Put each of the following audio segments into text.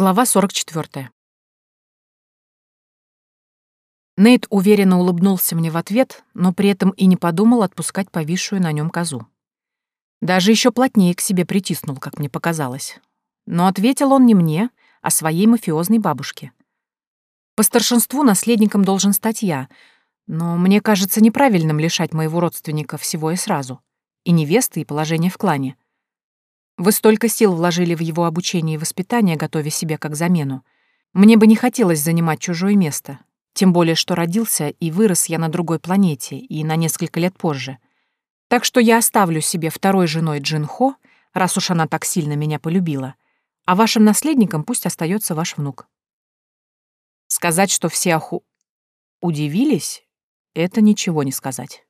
Глава 44. Нейт уверенно улыбнулся мне в ответ, но при этом и не подумал отпускать повисшую на нем козу. Даже еще плотнее к себе притиснул, как мне показалось. Но ответил он не мне, а своей мафиозной бабушке. По старшинству наследником должен стать я, но мне кажется неправильным лишать моего родственника всего и сразу. И невесты, и положение в клане. Вы столько сил вложили в его обучение и воспитание, готовя себя как замену. Мне бы не хотелось занимать чужое место, тем более что родился и вырос я на другой планете и на несколько лет позже. Так что я оставлю себе второй женой Джин Хо, раз уж она так сильно меня полюбила, а вашим наследником пусть остается ваш внук. Сказать, что все оху... удивились, это ничего не сказать.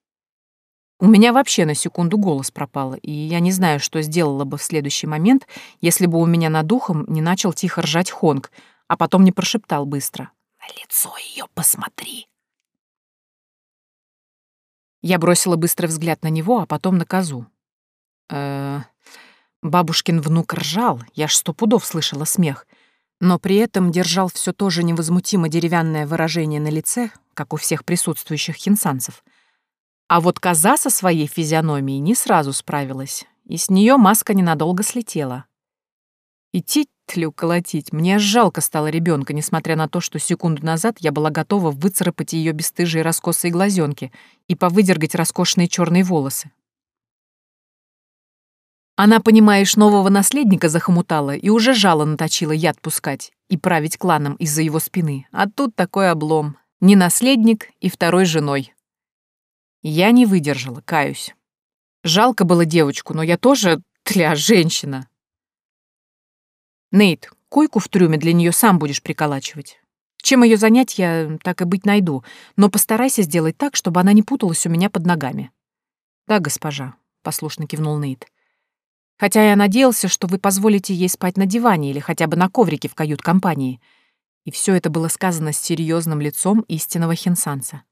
У меня вообще на секунду голос пропал, и я не знаю, что сделала бы в следующий момент, если бы у меня над духом не начал тихо ржать Хонг, а потом не прошептал быстро. «На лицо ее посмотри!» Я бросила быстрый взгляд на него, а потом на козу. Э, бабушкин внук ржал, я ж сто пудов слышала смех, но при этом держал все то же невозмутимо деревянное выражение на лице, как у всех присутствующих хинсанцев — а вот коза со своей физиономией не сразу справилась, и с нее маска ненадолго слетела. Идти тлю колотить, мне жалко стало ребенка, несмотря на то, что секунду назад я была готова выцарапать ее бесстыжие раскосые глазенки и повыдергать роскошные черные волосы. Она, понимаешь, нового наследника захомутала и уже жало наточила яд пускать и править кланом из-за его спины. А тут такой облом. Не наследник и второй женой. Я не выдержала, каюсь. Жалко было девочку, но я тоже, тля, женщина. Нейт, койку в трюме для нее сам будешь приколачивать. Чем ее занять, я так и быть найду, но постарайся сделать так, чтобы она не путалась у меня под ногами. Да, госпожа, послушно кивнул Нейт. Хотя я надеялся, что вы позволите ей спать на диване или хотя бы на коврике в кают-компании. И все это было сказано с серьезным лицом истинного хинсанца.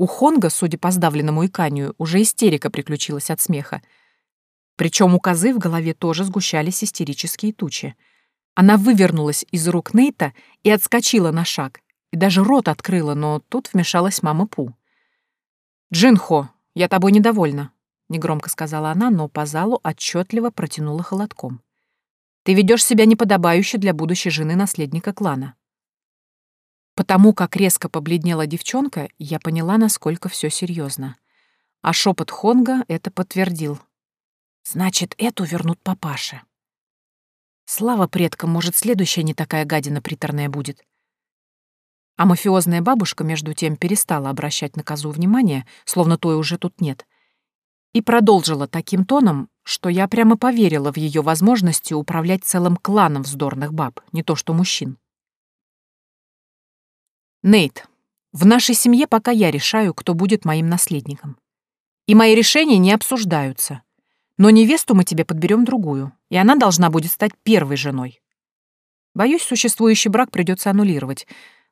У Хонга, судя по сдавленному иканию, уже истерика приключилась от смеха. Причем у козы в голове тоже сгущались истерические тучи. Она вывернулась из рук Нейта и отскочила на шаг, и даже рот открыла, но тут вмешалась мама Пу. «Джинхо, я тобой недовольна», — негромко сказала она, но по залу отчетливо протянула холодком. «Ты ведешь себя неподобающе для будущей жены наследника клана. Потому как резко побледнела девчонка, я поняла, насколько все серьезно. А шепот Хонга это подтвердил. Значит, эту вернут папаше. Слава предкам, может, следующая не такая гадина приторная будет. А мафиозная бабушка, между тем, перестала обращать на козу внимание, словно той уже тут нет, и продолжила таким тоном, что я прямо поверила в ее возможности управлять целым кланом вздорных баб, не то что мужчин. Нейт, в нашей семье пока я решаю, кто будет моим наследником. И мои решения не обсуждаются. Но невесту мы тебе подберем другую, и она должна будет стать первой женой. Боюсь, существующий брак придется аннулировать.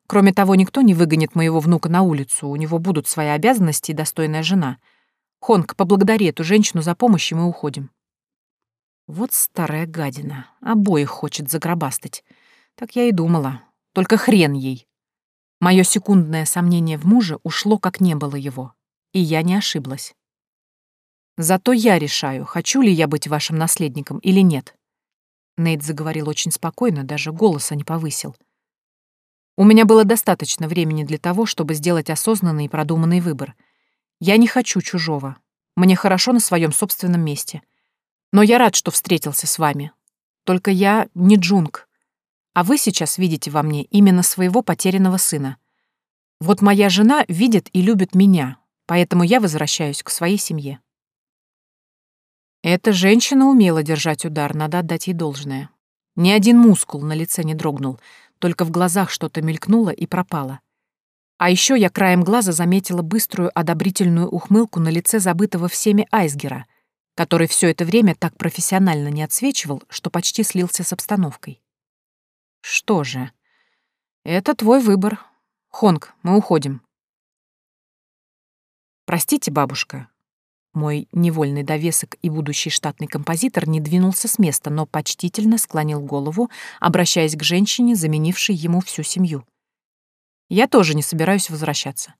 Кроме того, никто не выгонит моего внука на улицу, у него будут свои обязанности и достойная жена. Хонг, поблагодари эту женщину за помощь, и мы уходим. Вот старая гадина, обоих хочет загробастать. Так я и думала. Только хрен ей. Мое секундное сомнение в муже ушло, как не было его. И я не ошиблась. Зато я решаю, хочу ли я быть вашим наследником или нет. Нейт заговорил очень спокойно, даже голоса не повысил. У меня было достаточно времени для того, чтобы сделать осознанный и продуманный выбор. Я не хочу чужого. Мне хорошо на своем собственном месте. Но я рад, что встретился с вами. Только я не Джунг, а вы сейчас видите во мне именно своего потерянного сына. Вот моя жена видит и любит меня, поэтому я возвращаюсь к своей семье. Эта женщина умела держать удар, надо отдать ей должное. Ни один мускул на лице не дрогнул, только в глазах что-то мелькнуло и пропало. А еще я краем глаза заметила быструю одобрительную ухмылку на лице забытого всеми Айсгера, который все это время так профессионально не отсвечивал, что почти слился с обстановкой. Что же, это твой выбор. Хонг, мы уходим. Простите, бабушка. Мой невольный довесок и будущий штатный композитор не двинулся с места, но почтительно склонил голову, обращаясь к женщине, заменившей ему всю семью. Я тоже не собираюсь возвращаться.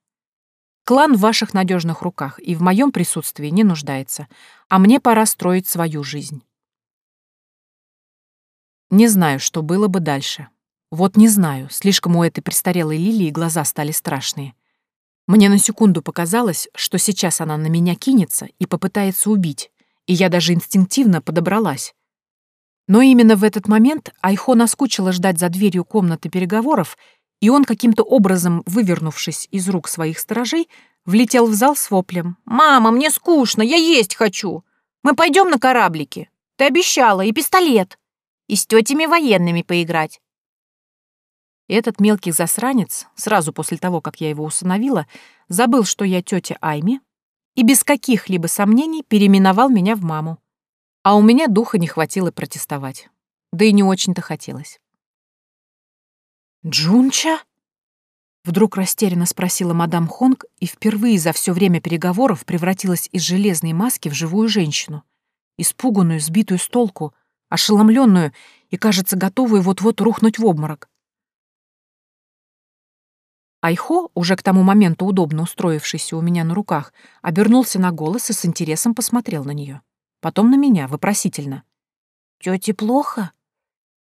Клан в ваших надежных руках и в моем присутствии не нуждается, а мне пора строить свою жизнь. Не знаю, что было бы дальше. Вот не знаю, слишком у этой престарелой лилии глаза стали страшные. Мне на секунду показалось, что сейчас она на меня кинется и попытается убить, и я даже инстинктивно подобралась. Но именно в этот момент Айхо наскучила ждать за дверью комнаты переговоров, и он, каким-то образом вывернувшись из рук своих сторожей, влетел в зал с воплем. «Мама, мне скучно, я есть хочу! Мы пойдем на кораблике! Ты обещала, и пистолет! И с тетями военными поиграть!» Этот мелкий засранец, сразу после того, как я его усыновила, забыл, что я тетя Айми, и без каких-либо сомнений переименовал меня в маму. А у меня духа не хватило протестовать. Да и не очень-то хотелось. «Джунча?» Вдруг растерянно спросила мадам Хонг и впервые за все время переговоров превратилась из железной маски в живую женщину. Испуганную, сбитую с толку, ошеломленную и, кажется, готовую вот-вот рухнуть в обморок. Айхо, уже к тому моменту удобно устроившийся у меня на руках, обернулся на голос и с интересом посмотрел на нее. Потом на меня, вопросительно. «Тёте плохо?»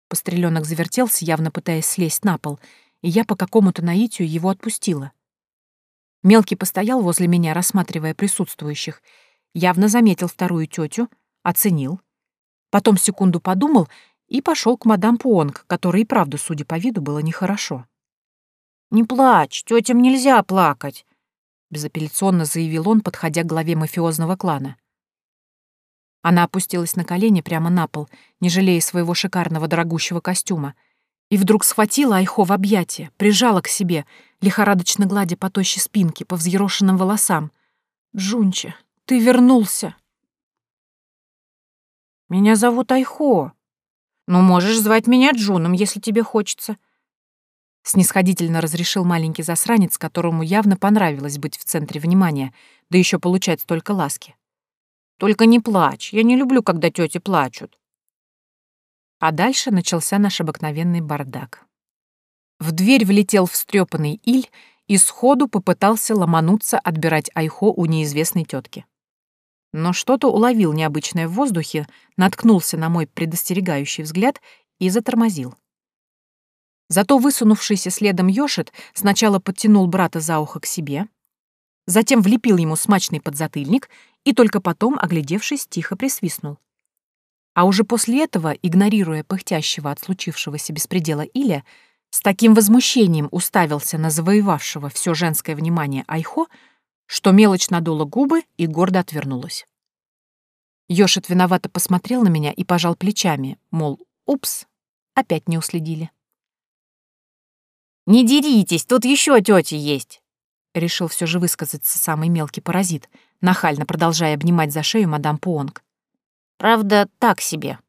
Постреленок завертелся, явно пытаясь слезть на пол, и я по какому-то наитию его отпустила. Мелкий постоял возле меня, рассматривая присутствующих, явно заметил вторую тетю, оценил. Потом секунду подумал и пошел к мадам Пуонг, которой и правда, судя по виду, было нехорошо. «Не плачь, тетям нельзя плакать», — безапелляционно заявил он, подходя к главе мафиозного клана. Она опустилась на колени прямо на пол, не жалея своего шикарного дорогущего костюма, и вдруг схватила Айхо в объятия, прижала к себе, лихорадочно гладя по тощей спинке, по взъерошенным волосам. «Джунча, ты вернулся!» «Меня зовут Айхо. Ну, можешь звать меня Джуном, если тебе хочется», Снисходительно разрешил маленький засранец, которому явно понравилось быть в центре внимания, да еще получать столько ласки. «Только не плачь, я не люблю, когда тети плачут». А дальше начался наш обыкновенный бардак. В дверь влетел встрепанный Иль и сходу попытался ломануться отбирать Айхо у неизвестной тетки. Но что-то уловил необычное в воздухе, наткнулся на мой предостерегающий взгляд и затормозил. Зато высунувшийся следом Йошит сначала подтянул брата за ухо к себе, затем влепил ему смачный подзатыльник и только потом, оглядевшись, тихо присвистнул. А уже после этого, игнорируя пыхтящего от случившегося беспредела Иля, с таким возмущением уставился на завоевавшего все женское внимание Айхо, что мелочь надула губы и гордо отвернулась. Йошит виновато посмотрел на меня и пожал плечами, мол, упс, опять не уследили. «Не деритесь, тут еще тети есть!» Решил все же высказаться самый мелкий паразит, нахально продолжая обнимать за шею мадам Пуонг. «Правда, так себе.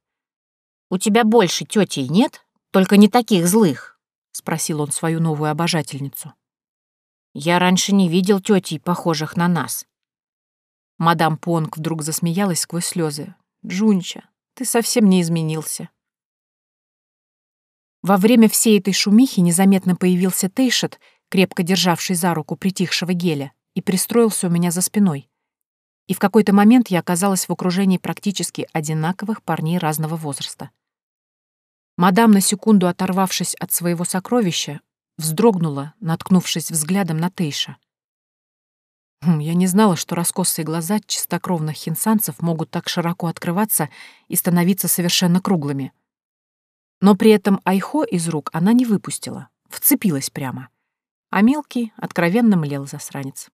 У тебя больше тетей нет? Только не таких злых?» — спросил он свою новую обожательницу. «Я раньше не видел тетей, похожих на нас». Мадам Понг вдруг засмеялась сквозь слезы. «Джунча, ты совсем не изменился. Во время всей этой шумихи незаметно появился Тейшет, крепко державший за руку притихшего геля, и пристроился у меня за спиной. И в какой-то момент я оказалась в окружении практически одинаковых парней разного возраста. Мадам, на секунду оторвавшись от своего сокровища, вздрогнула, наткнувшись взглядом на Тейша. Хм, я не знала, что раскосые глаза чистокровных хинсанцев могут так широко открываться и становиться совершенно круглыми — но при этом Айхо из рук она не выпустила, вцепилась прямо. А мелкий откровенно млел засранец.